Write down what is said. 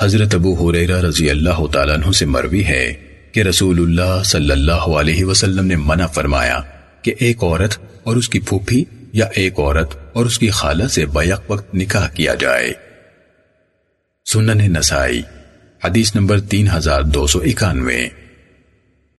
حضرت ابو حریرہ رضی اللہ تعالیٰ عنہ سے مروی ہے کہ رسول اللہ صلی اللہ علیہ وسلم نے منع فرمایا کہ ایک عورت اور اس کی پھوپھی یا ایک عورت اور اس کی خالہ سے بیق وقت نکاح کیا جائے۔ سنن نسائی، حدیث نمبر تین ہزار دو سو اکانوے۔